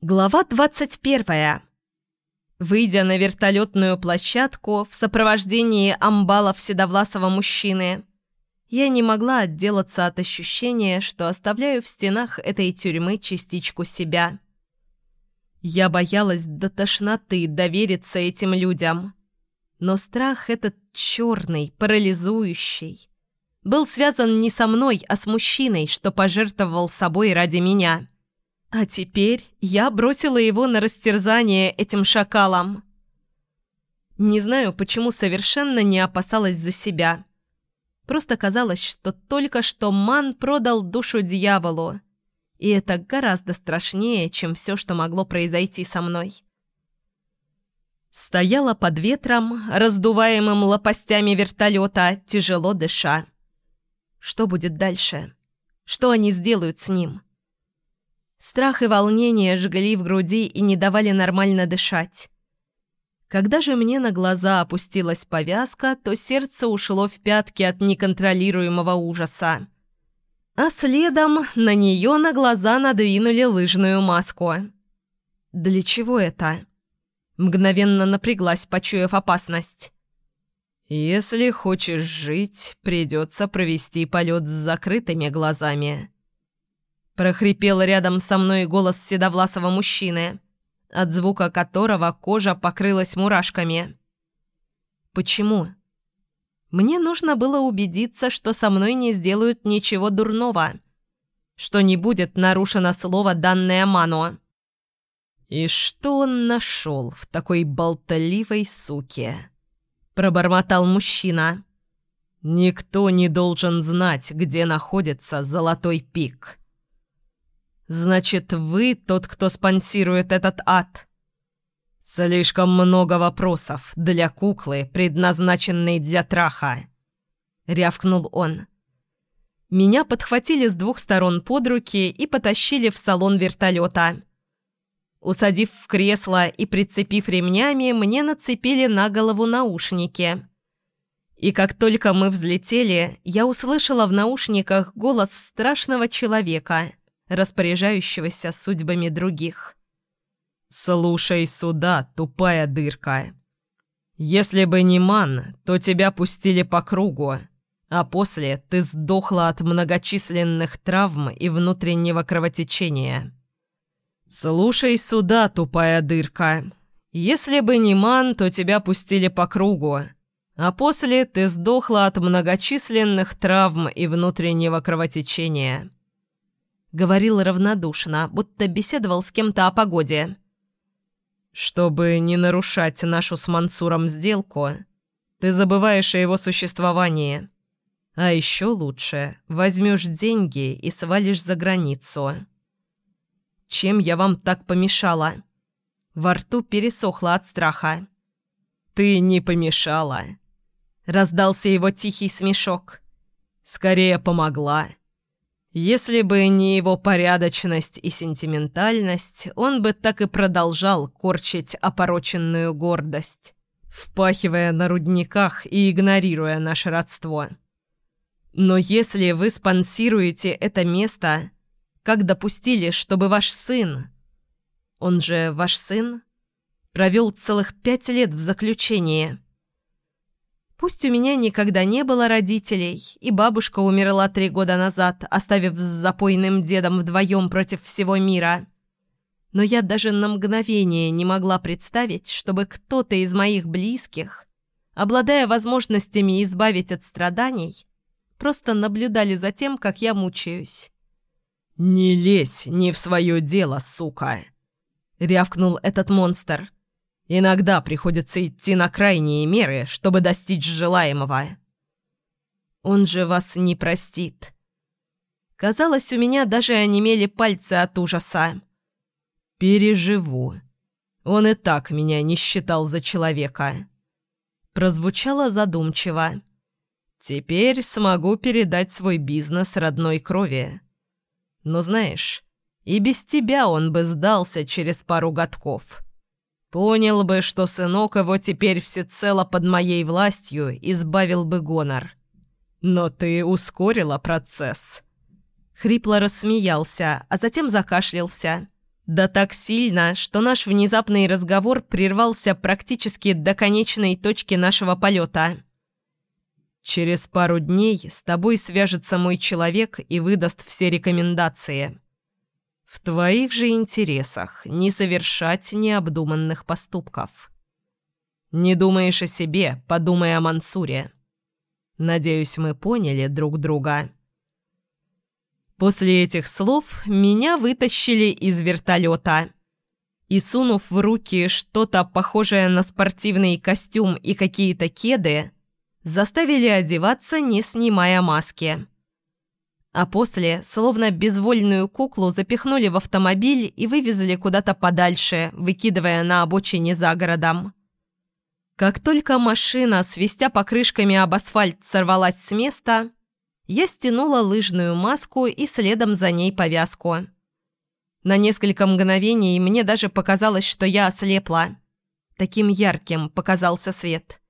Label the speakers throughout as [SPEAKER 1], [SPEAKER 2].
[SPEAKER 1] Глава двадцать первая. Выйдя на вертолетную площадку в сопровождении амбалов седовласого мужчины, я не могла отделаться от ощущения, что оставляю в стенах этой тюрьмы частичку себя. Я боялась до тошноты довериться этим людям. Но страх этот черный, парализующий, был связан не со мной, а с мужчиной, что пожертвовал собой ради меня. А теперь я бросила его на растерзание этим шакалом. Не знаю, почему совершенно не опасалась за себя. Просто казалось, что только что Ман продал душу дьяволу. И это гораздо страшнее, чем все, что могло произойти со мной. Стояла под ветром, раздуваемым лопастями вертолета, тяжело дыша. Что будет дальше? Что они сделают с ним? Страх и волнение жгли в груди и не давали нормально дышать. Когда же мне на глаза опустилась повязка, то сердце ушло в пятки от неконтролируемого ужаса. А следом на нее на глаза надвинули лыжную маску. «Для чего это?» Мгновенно напряглась, почуяв опасность.
[SPEAKER 2] «Если хочешь жить, придется провести полет с закрытыми глазами».
[SPEAKER 1] Прохрипел рядом со мной голос седовласого мужчины, от звука которого кожа покрылась мурашками. «Почему?» Мне нужно было убедиться, что со мной не сделают ничего дурного, что не будет нарушено слово, данное Ману.
[SPEAKER 2] «И что он нашел в такой болтливой суке?»
[SPEAKER 1] – пробормотал мужчина.
[SPEAKER 2] «Никто не должен знать, где находится золотой пик».
[SPEAKER 1] «Значит, вы тот, кто спонсирует этот ад?»
[SPEAKER 2] «Слишком много вопросов для куклы, предназначенной для траха», — рявкнул он.
[SPEAKER 1] Меня подхватили с двух сторон под руки и потащили в салон вертолета. Усадив в кресло и прицепив ремнями, мне нацепили на голову наушники. И как только мы взлетели, я услышала в наушниках голос страшного человека, распоряжающегося судьбами других.
[SPEAKER 2] «Слушай сюда, тупая дырка. Если бы не ман, то тебя пустили по кругу, а после ты сдохла от многочисленных травм и внутреннего кровотечения». «Слушай сюда, тупая дырка. Если бы не ман, то тебя пустили по кругу, а после ты сдохла от многочисленных травм и внутреннего кровотечения».
[SPEAKER 1] Говорил равнодушно, будто беседовал с кем-то о погоде.
[SPEAKER 2] «Чтобы не нарушать нашу с Мансуром сделку, ты забываешь о его существовании. А еще лучше, возьмешь деньги и свалишь за границу».
[SPEAKER 1] Чем я вам так помешала?» Во рту пересохло от страха.
[SPEAKER 2] «Ты не помешала!»
[SPEAKER 1] Раздался его тихий смешок.
[SPEAKER 2] «Скорее помогла!» Если бы не его порядочность и сентиментальность, он бы так и продолжал корчить опороченную гордость, впахивая на рудниках и игнорируя наше родство.
[SPEAKER 1] Но если вы спонсируете это место, как допустили, чтобы ваш сын... Он же ваш сын? Провел целых пять лет в заключении. Пусть у меня никогда не было родителей, и бабушка умерла три года назад, оставив с запойным дедом вдвоем против всего мира. Но я даже на мгновение не могла представить, чтобы кто-то из моих близких, обладая возможностями избавить от страданий, просто наблюдали за тем, как я мучаюсь.
[SPEAKER 2] «Не лезь не в свое дело, сука!» — рявкнул этот монстр. «Иногда приходится идти на крайние меры, чтобы достичь желаемого».
[SPEAKER 1] «Он же вас не простит». Казалось, у меня даже онемели пальцы от ужаса.
[SPEAKER 2] «Переживу. Он и так меня не считал за человека».
[SPEAKER 1] Прозвучало задумчиво.
[SPEAKER 2] «Теперь смогу передать свой бизнес родной крови». Но знаешь, и без тебя он бы сдался через пару годков. Понял бы, что сынок его теперь всецело под моей властью, избавил бы гонор. Но ты ускорила процесс».
[SPEAKER 1] Хрипло рассмеялся, а затем закашлялся. Да так сильно, что наш внезапный разговор прервался практически до конечной точки нашего полета.
[SPEAKER 2] «Через пару дней с тобой свяжется мой человек и выдаст все рекомендации. В твоих же интересах не совершать необдуманных поступков. Не думаешь о себе, подумай о Мансуре. Надеюсь, мы поняли друг друга».
[SPEAKER 1] После этих слов меня вытащили из вертолета. И сунув в руки что-то похожее на спортивный костюм и какие-то кеды, заставили одеваться, не снимая маски. А после, словно безвольную куклу, запихнули в автомобиль и вывезли куда-то подальше, выкидывая на обочине за городом. Как только машина, свистя покрышками об асфальт, сорвалась с места, я стянула лыжную маску и следом за ней повязку. На несколько мгновений мне даже показалось, что я ослепла. Таким ярким показался свет.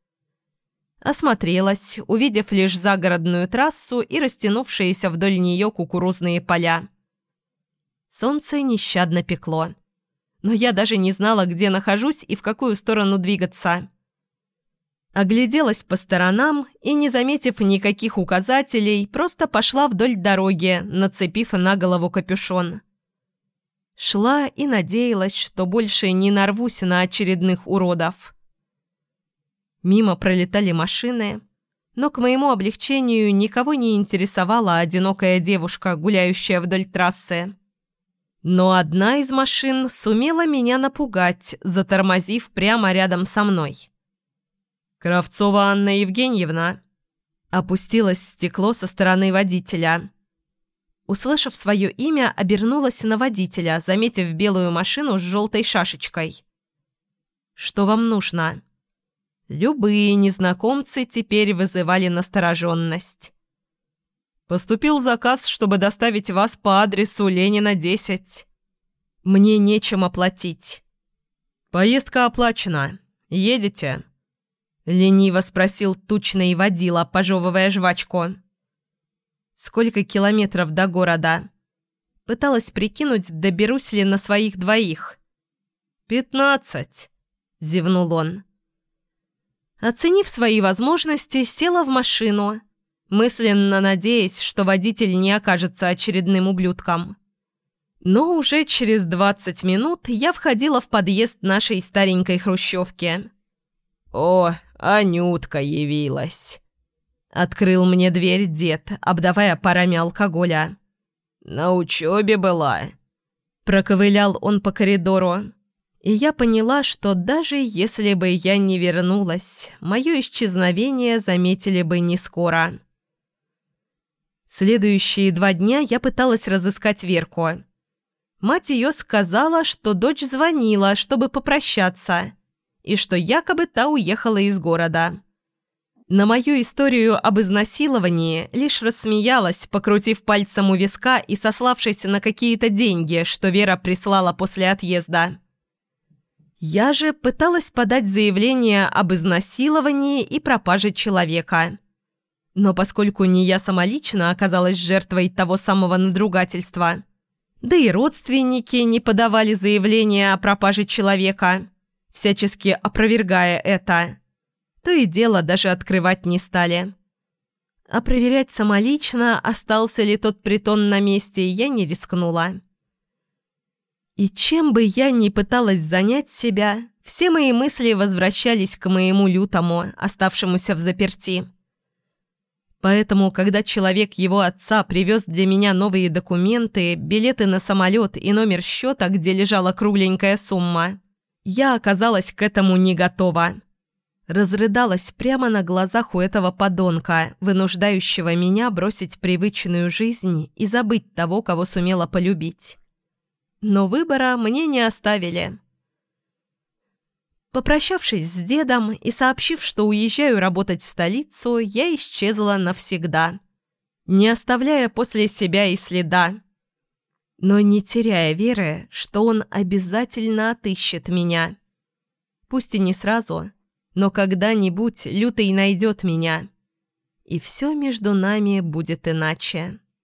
[SPEAKER 1] Осмотрелась, увидев лишь загородную трассу и растянувшиеся вдоль нее кукурузные поля. Солнце нещадно пекло. Но я даже не знала, где нахожусь и в какую сторону двигаться. Огляделась по сторонам и, не заметив никаких указателей, просто пошла вдоль дороги, нацепив на голову капюшон. Шла и надеялась, что больше не нарвусь на очередных уродов. Мимо пролетали машины, но к моему облегчению никого не интересовала одинокая девушка, гуляющая вдоль трассы. Но одна из машин сумела меня напугать, затормозив прямо рядом со мной.
[SPEAKER 2] «Кравцова Анна Евгеньевна?»
[SPEAKER 1] Опустилось стекло со стороны водителя. Услышав свое имя, обернулась на водителя, заметив белую машину с желтой шашечкой. «Что вам нужно?» Любые незнакомцы теперь вызывали настороженность.
[SPEAKER 2] «Поступил заказ, чтобы доставить вас по адресу Ленина, 10.
[SPEAKER 1] Мне нечем оплатить».
[SPEAKER 2] «Поездка оплачена. Едете?»
[SPEAKER 1] Лениво спросил тучный водила, пожевывая жвачку. «Сколько километров до города?» Пыталась прикинуть, доберусь ли на своих двоих.
[SPEAKER 2] «Пятнадцать», — зевнул он.
[SPEAKER 1] Оценив свои возможности, села в машину, мысленно надеясь, что водитель не окажется очередным ублюдком. Но уже через двадцать минут я входила в подъезд нашей старенькой хрущевки.
[SPEAKER 2] «О, Анютка явилась!»
[SPEAKER 1] Открыл мне дверь дед, обдавая парами алкоголя.
[SPEAKER 2] «На учебе была!»
[SPEAKER 1] Проковылял он по коридору. И я поняла, что даже если бы я не вернулась, мое исчезновение заметили бы не скоро. Следующие два дня я пыталась разыскать Верку. Мать ее сказала, что дочь звонила, чтобы попрощаться, и что якобы та уехала из города. На мою историю об изнасиловании лишь рассмеялась, покрутив пальцем у виска и сославшись на какие-то деньги, что Вера прислала после отъезда. Я же пыталась подать заявление об изнасиловании и пропаже человека. Но поскольку не я самолично оказалась жертвой того самого надругательства, да и родственники не подавали заявление о пропаже человека – всячески опровергая это, то и дело даже открывать не стали. А проверять самолично, остался ли тот притон на месте, я не рискнула. И чем бы я ни пыталась занять себя, все мои мысли возвращались к моему лютому, оставшемуся в заперти. Поэтому, когда человек его отца привез для меня новые документы, билеты на самолет и номер счета, где лежала кругленькая сумма, я оказалась к этому не готова. Разрыдалась прямо на глазах у этого подонка, вынуждающего меня бросить привычную жизнь и забыть того, кого сумела полюбить. Но выбора мне не оставили. Попрощавшись с дедом и сообщив, что уезжаю работать в столицу, я исчезла навсегда, не оставляя после себя и следа но не теряя веры, что он обязательно отыщет меня. Пусть и не сразу, но когда-нибудь Лютый найдет меня, и все между нами будет иначе.